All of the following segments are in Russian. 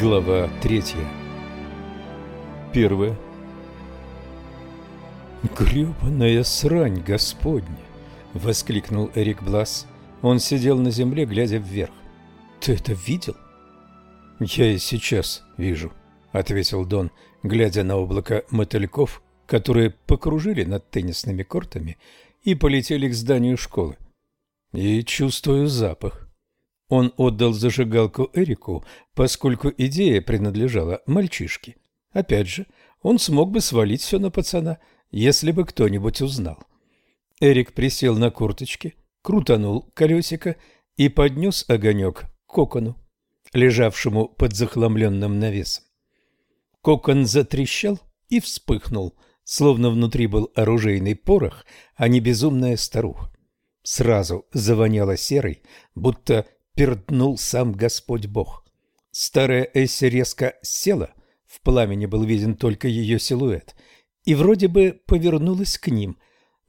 Глава третья. Первая. «Гребаная срань, Господня!» — воскликнул Эрик Блас. Он сидел на земле, глядя вверх. «Ты это видел?» «Я и сейчас вижу», — ответил Дон, глядя на облако мотыльков, которые покружили над теннисными кортами и полетели к зданию школы. «И чувствую запах». Он отдал зажигалку Эрику, поскольку идея принадлежала мальчишке. Опять же, он смог бы свалить все на пацана, если бы кто-нибудь узнал. Эрик присел на курточке, крутанул колесико и поднес огонек к кокону, лежавшему под захламленным навесом. Кокон затрещал и вспыхнул, словно внутри был оружейный порох, а не безумная старуха. Сразу завоняло серой, будто перднул сам Господь Бог. Старая Эсси резко села, в пламени был виден только ее силуэт, и вроде бы повернулась к ним.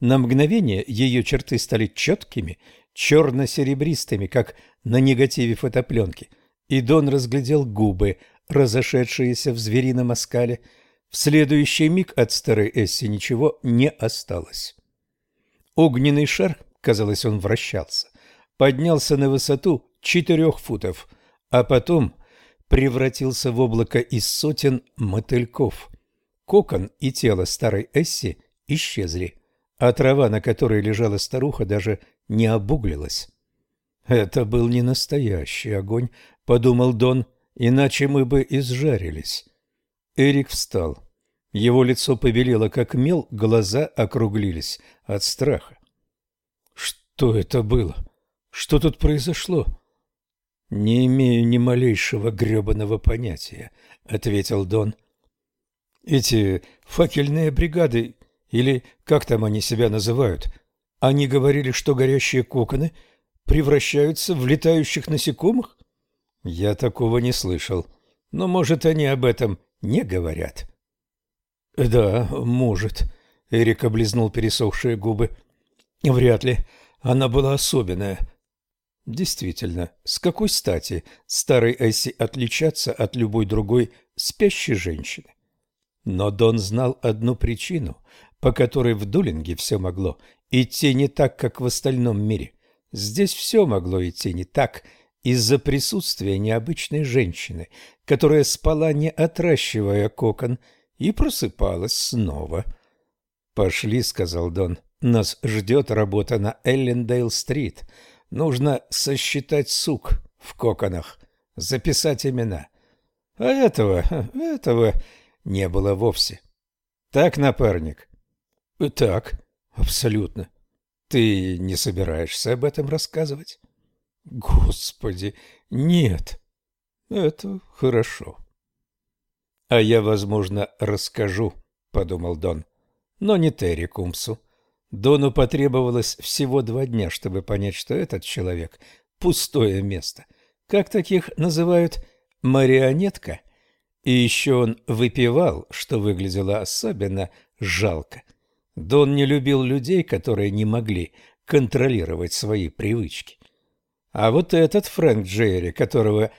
На мгновение ее черты стали четкими, черно-серебристыми, как на негативе фотопленки, и Дон разглядел губы, разошедшиеся в зверином оскале. В следующий миг от старой Эсси ничего не осталось. Огненный шар, казалось, он вращался, поднялся на высоту четырех футов, а потом превратился в облако из сотен мотыльков. Кокон и тело старой Эсси исчезли, а трава, на которой лежала старуха, даже не обуглилась. «Это был не настоящий огонь», — подумал Дон, — «иначе мы бы изжарились». Эрик встал. Его лицо побелело, как мел, глаза округлились от страха. «Что это было? Что тут произошло?» «Не имею ни малейшего гребаного понятия», — ответил Дон. «Эти факельные бригады, или как там они себя называют, они говорили, что горящие коконы превращаются в летающих насекомых?» «Я такого не слышал, но, может, они об этом не говорят». «Да, может», — Эрик облизнул пересохшие губы. «Вряд ли. Она была особенная». Действительно, с какой стати старой Эсси отличаться от любой другой спящей женщины? Но Дон знал одну причину, по которой в Дулинге все могло идти не так, как в остальном мире. Здесь все могло идти не так из-за присутствия необычной женщины, которая спала, не отращивая кокон, и просыпалась снова. «Пошли», — сказал Дон, — «нас ждет работа на Эллендейл-стрит». Нужно сосчитать сук в коконах, записать имена. А этого, этого не было вовсе. Так, напарник? Так, абсолютно. Ты не собираешься об этом рассказывать? Господи, нет. Это хорошо. А я, возможно, расскажу, подумал Дон, но не Терри Кумсу. Дону потребовалось всего два дня, чтобы понять, что этот человек – пустое место. Как таких называют марионетка? И еще он выпивал, что выглядело особенно жалко. Дон не любил людей, которые не могли контролировать свои привычки. А вот этот Фрэнк Джерри, которого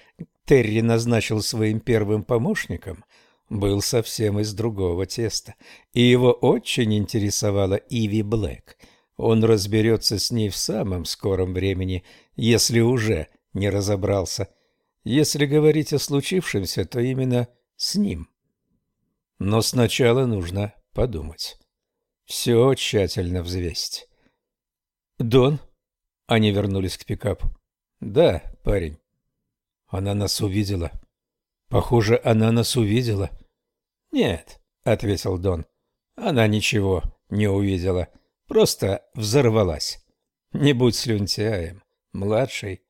Терри назначил своим первым помощником, был совсем из другого теста, и его очень интересовала Иви Блэк. Он разберется с ней в самом скором времени, если уже не разобрался. Если говорить о случившемся, то именно с ним. Но сначала нужно подумать. Все тщательно взвесить. «Дон?» Они вернулись к пикапу. «Да, парень». Она нас увидела. Похоже, она нас увидела. Нет, ответил Дон. Она ничего не увидела, просто взорвалась. Не будь слюнтяем, младший